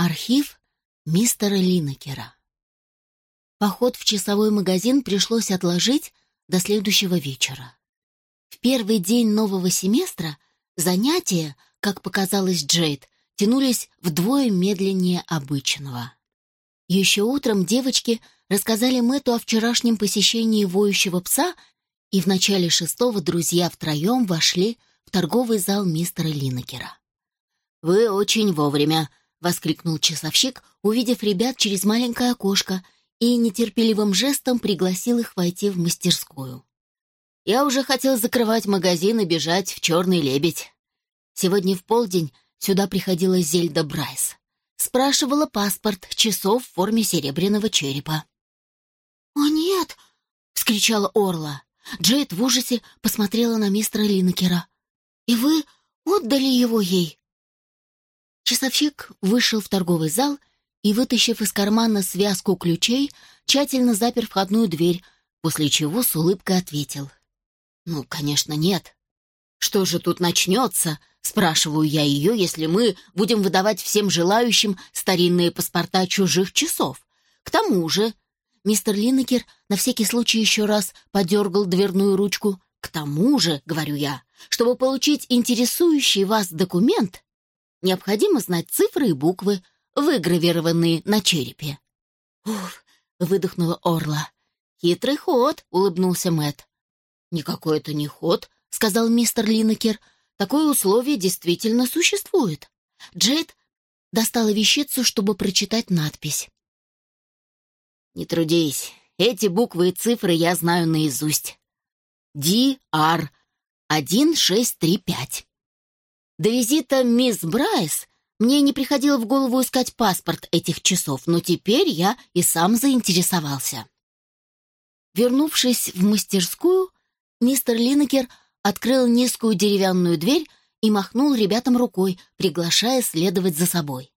Архив мистера Линнекера. Поход в часовой магазин пришлось отложить до следующего вечера. В первый день нового семестра занятия, как показалось Джейд, тянулись вдвое медленнее обычного. Еще утром девочки рассказали Мэтту о вчерашнем посещении воющего пса, и в начале шестого друзья втроем вошли в торговый зал мистера Линнекера. «Вы очень вовремя», — воскликнул часовщик, увидев ребят через маленькое окошко, и нетерпеливым жестом пригласил их войти в мастерскую. «Я уже хотел закрывать магазин и бежать в «Черный лебедь». Сегодня в полдень сюда приходила Зельда Брайс. Спрашивала паспорт часов в форме серебряного черепа. «О, нет!» — вскричала Орла. Джейд в ужасе посмотрела на мистера Линнекера. «И вы отдали его ей?» Часовщик вышел в торговый зал и, вытащив из кармана связку ключей, тщательно запер входную дверь, после чего с улыбкой ответил. «Ну, конечно, нет. Что же тут начнется?» — спрашиваю я ее, если мы будем выдавать всем желающим старинные паспорта чужих часов. К тому же, мистер Линнекер на всякий случай еще раз подергал дверную ручку. К тому же, говорю я, чтобы получить интересующий вас документ, Необходимо знать цифры и буквы, выгравированные на черепе. «Уф!» — выдохнула Орла. «Хитрый ход!» — улыбнулся Мэт. «Никакой это не ход», — сказал мистер Линнекер. «Такое условие действительно существует». Джейд достала вещицу, чтобы прочитать надпись. «Не трудись. Эти буквы и цифры я знаю наизусть. Ди-Ар 1635. До визита мисс Брайс мне не приходило в голову искать паспорт этих часов, но теперь я и сам заинтересовался. Вернувшись в мастерскую, мистер Линнекер открыл низкую деревянную дверь и махнул ребятам рукой, приглашая следовать за собой.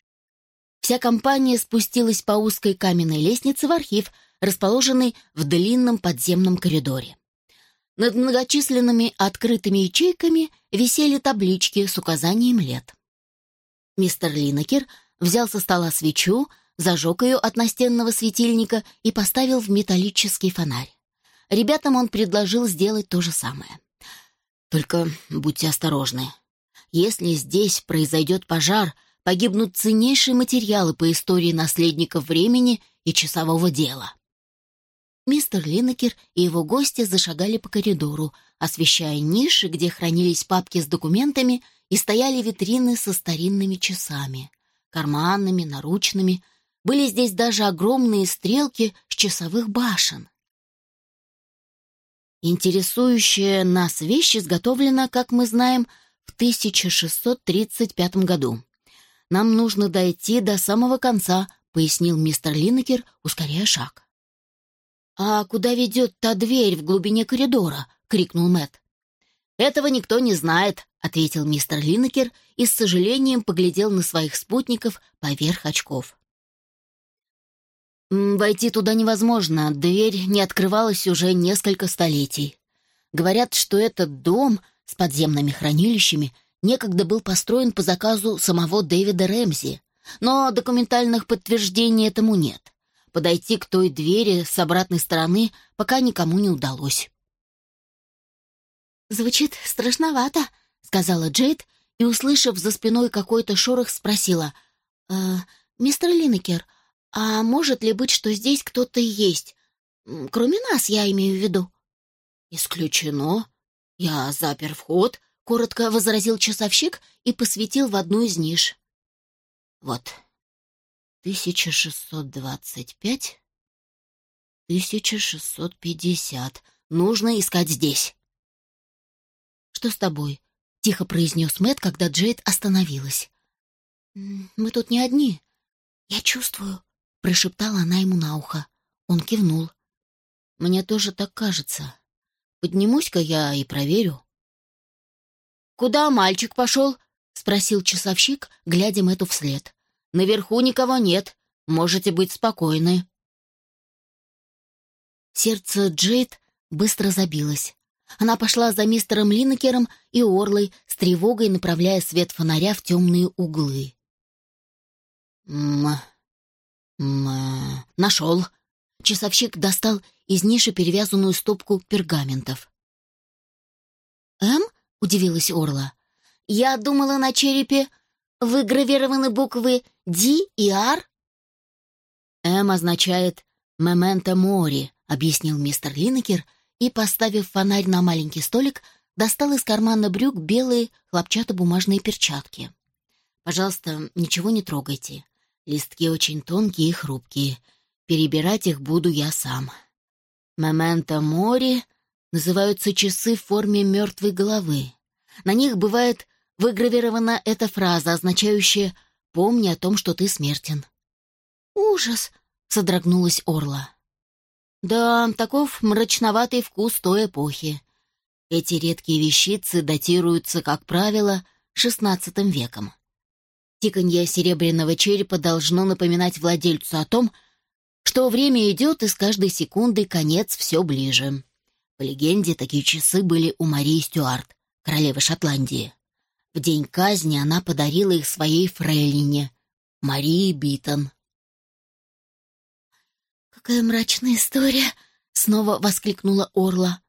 Вся компания спустилась по узкой каменной лестнице в архив, расположенный в длинном подземном коридоре. Над многочисленными открытыми ячейками висели таблички с указанием лет. Мистер Линнекер взял со стола свечу, зажег ее от настенного светильника и поставил в металлический фонарь. Ребятам он предложил сделать то же самое. «Только будьте осторожны. Если здесь произойдет пожар, погибнут ценнейшие материалы по истории наследников времени и часового дела. Мистер Линнекер и его гости зашагали по коридору, освещая ниши, где хранились папки с документами и стояли витрины со старинными часами. Карманными, наручными. Были здесь даже огромные стрелки с часовых башен. Интересующая нас вещь изготовлена, как мы знаем, в 1635 году. Нам нужно дойти до самого конца, пояснил мистер Линнекер, ускоряя шаг. «А куда ведет та дверь в глубине коридора?» — крикнул Мэт. «Этого никто не знает», — ответил мистер Линнекер и с сожалением поглядел на своих спутников поверх очков. «Войти туда невозможно, дверь не открывалась уже несколько столетий. Говорят, что этот дом с подземными хранилищами некогда был построен по заказу самого Дэвида Рэмзи, но документальных подтверждений этому нет. Подойти к той двери с обратной стороны пока никому не удалось. «Звучит страшновато», — сказала Джейд, и, услышав за спиной какой-то шорох, спросила. «Э, «Мистер Линнекер, а может ли быть, что здесь кто-то есть? Кроме нас, я имею в виду». «Исключено. Я запер вход», — коротко возразил часовщик и посветил в одну из ниш. «Вот, 1625, 1650. Нужно искать здесь. Что с тобой? Тихо произнес Мэт, когда Джейд остановилась. Мы тут не одни. Я чувствую, прошептала она ему на ухо. Он кивнул. Мне тоже так кажется. Поднимусь-ка я и проверю. Куда мальчик пошел? спросил часовщик, глядя Мэту вслед. Наверху никого нет. Можете быть спокойны». Сердце Джейд быстро забилось. Она пошла за мистером Линнекером и Орлой, с тревогой направляя свет фонаря в темные углы. М м нашел. Часовщик достал из ниши перевязанную стопку пергаментов. «М?» — удивилась Орла. «Я думала, на черепе выгравированы буквы «Д» и «Р». «М» означает «мементо мори», — объяснил мистер Линнекер и, поставив фонарь на маленький столик, достал из кармана брюк белые хлопчатобумажные перчатки. «Пожалуйста, ничего не трогайте. Листки очень тонкие и хрупкие. Перебирать их буду я сам. Мементо мори называются часы в форме мертвой головы. На них бывает выгравирована эта фраза, означающая «помни о том, что ты смертен». «Ужас!» — содрогнулась Орла. Да, таков мрачноватый вкус той эпохи. Эти редкие вещицы датируются, как правило, XVI веком. Тиканье серебряного черепа должно напоминать владельцу о том, что время идет, и с каждой секундой конец все ближе. По легенде, такие часы были у Марии Стюарт, королевы Шотландии. В день казни она подарила их своей фрейлине, Марии Битон. «Какая мрачная история!» — снова воскликнула Орла.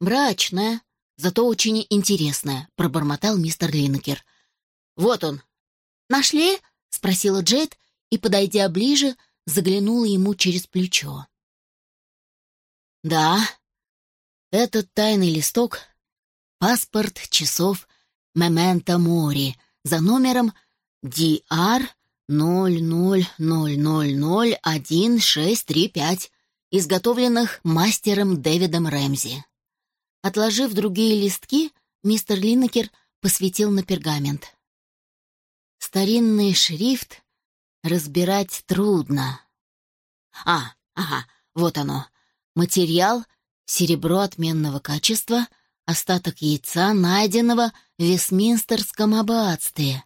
«Мрачная, зато очень интересная», — пробормотал мистер Линнекер. «Вот он». «Нашли?» — спросила Джейд и, подойдя ближе, заглянула ему через плечо. «Да, этот тайный листок — паспорт часов Мементо Мори за номером DR 00001635, изготовленных мастером Дэвидом Рэмзи. Отложив другие листки, мистер Линнекер посветил на пергамент. Старинный шрифт разбирать трудно. А, ага, вот оно. Материал — серебро отменного качества, остаток яйца, найденного в Вестминстерском аббатстве.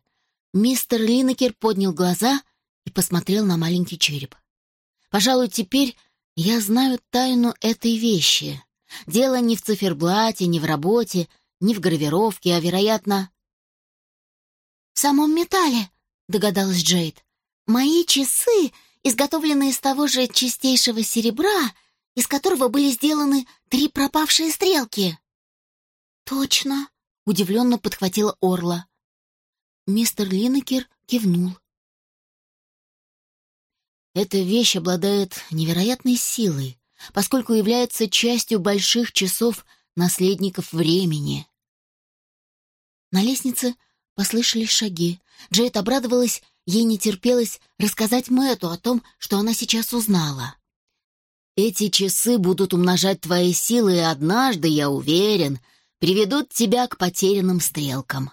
Мистер Линнекер поднял глаза и посмотрел на маленький череп. «Пожалуй, теперь я знаю тайну этой вещи. Дело не в циферблате, не в работе, не в гравировке, а, вероятно...» «В самом металле», — догадалась Джейд. «Мои часы, изготовленные из того же чистейшего серебра, из которого были сделаны три пропавшие стрелки». «Точно», — удивленно подхватила Орла. Мистер Линнекер кивнул. Эта вещь обладает невероятной силой, поскольку является частью больших часов наследников времени. На лестнице послышались шаги. Джейд обрадовалась, ей не терпелось рассказать Мэтту о том, что она сейчас узнала. «Эти часы будут умножать твои силы, и однажды, я уверен, приведут тебя к потерянным стрелкам».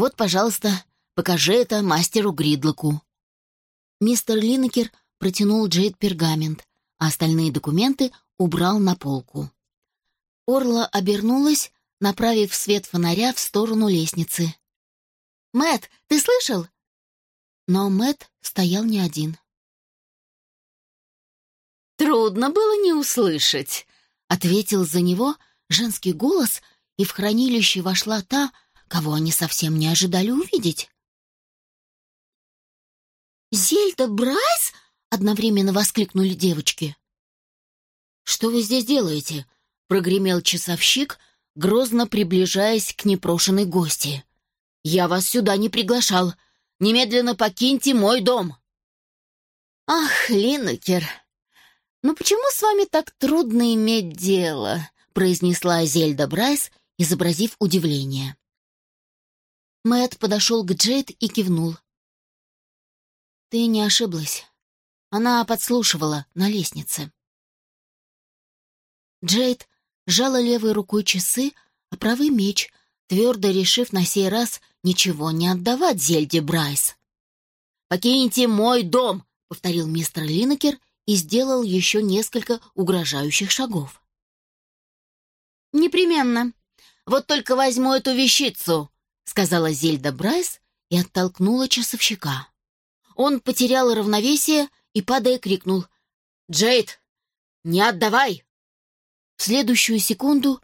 Вот, пожалуйста, покажи это мастеру Гридлоку». Мистер Линнекер протянул Джейд пергамент, а остальные документы убрал на полку. Орла обернулась, направив свет фонаря в сторону лестницы. Мэт, ты слышал?» Но Мэт стоял не один. «Трудно было не услышать», — ответил за него женский голос, и в хранилище вошла та, кого они совсем не ожидали увидеть. «Зельда Брайс?» — одновременно воскликнули девочки. «Что вы здесь делаете?» — прогремел часовщик, грозно приближаясь к непрошенной гости. «Я вас сюда не приглашал. Немедленно покиньте мой дом!» «Ах, Линнекер, ну почему с вами так трудно иметь дело?» — произнесла Зельда Брайс, изобразив удивление. Мэт подошел к Джейд и кивнул. «Ты не ошиблась. Она подслушивала на лестнице». Джейд сжала левой рукой часы, а правой меч, твердо решив на сей раз ничего не отдавать Зельде Брайс. «Покиньте мой дом!» — повторил мистер Линнекер и сделал еще несколько угрожающих шагов. «Непременно. Вот только возьму эту вещицу!» Сказала Зельда Брайс и оттолкнула часовщика. Он потерял равновесие и, падая, крикнул «Джейд, не отдавай!» В следующую секунду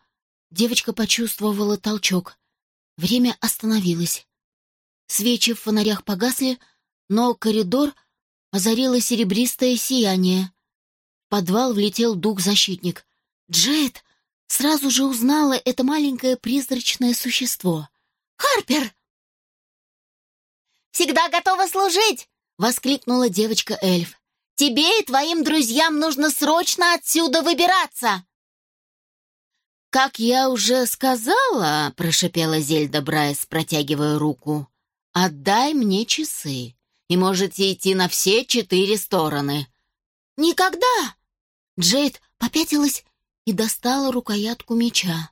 девочка почувствовала толчок. Время остановилось. Свечи в фонарях погасли, но коридор озарило серебристое сияние. В подвал влетел дух-защитник. Джейд сразу же узнала это маленькое призрачное существо. «Харпер!» «Всегда готова служить!» — воскликнула девочка-эльф. «Тебе и твоим друзьям нужно срочно отсюда выбираться!» «Как я уже сказала», — прошипела Зельда Брайс, протягивая руку, — «отдай мне часы, и можете идти на все четыре стороны». «Никогда!» Джейд попятилась и достала рукоятку меча.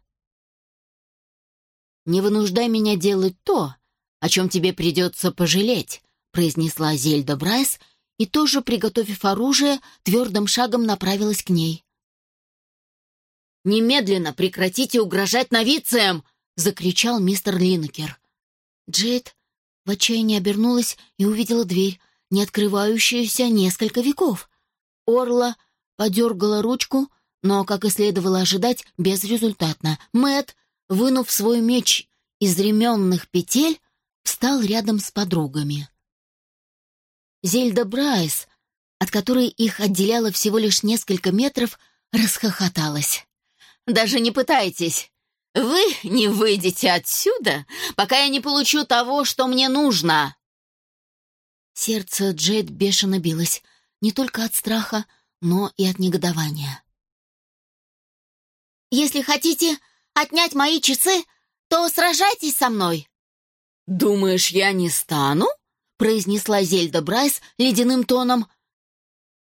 «Не вынуждай меня делать то, о чем тебе придется пожалеть», произнесла Зельда Брайс и тоже, приготовив оружие, твердым шагом направилась к ней. «Немедленно прекратите угрожать новициям!» — закричал мистер Линкер. Джейд в отчаянии обернулась и увидела дверь, не открывающуюся несколько веков. Орла подергала ручку, но, как и следовало ожидать, безрезультатно. Мэт, вынув свой меч из ременных петель, встал рядом с подругами. Зельда Брайс, от которой их отделяло всего лишь несколько метров, расхохоталась. «Даже не пытайтесь. Вы не выйдете отсюда, пока я не получу того, что мне нужно!» Сердце Джейд бешено билось, не только от страха, но и от негодования. «Если хотите отнять мои часы, то сражайтесь со мной!» «Думаешь, я не стану?» — произнесла Зельда Брайс ледяным тоном.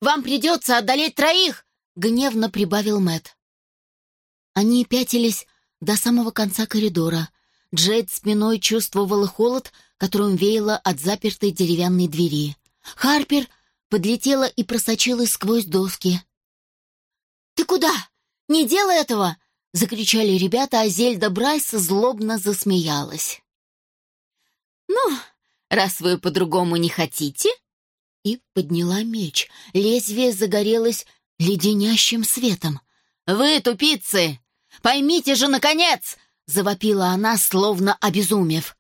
«Вам придется одолеть троих!» — гневно прибавил Мэт. Они пятились до самого конца коридора. Джейд спиной чувствовала холод, которым веяло от запертой деревянной двери. Харпер подлетела и просочилась сквозь доски. «Ты куда? Не делай этого!» — закричали ребята, а Зельда Брайс злобно засмеялась. «Ну, раз вы по-другому не хотите...» И подняла меч. Лезвие загорелось леденящим светом. «Вы, тупицы! Поймите же, наконец!» — завопила она, словно обезумев.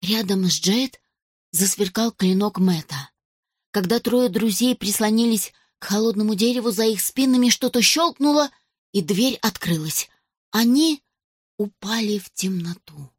Рядом с Джейд засверкал клинок Мэта. Когда трое друзей прислонились к холодному дереву за их спинами, что-то щелкнуло, и дверь открылась. Они упали в темноту.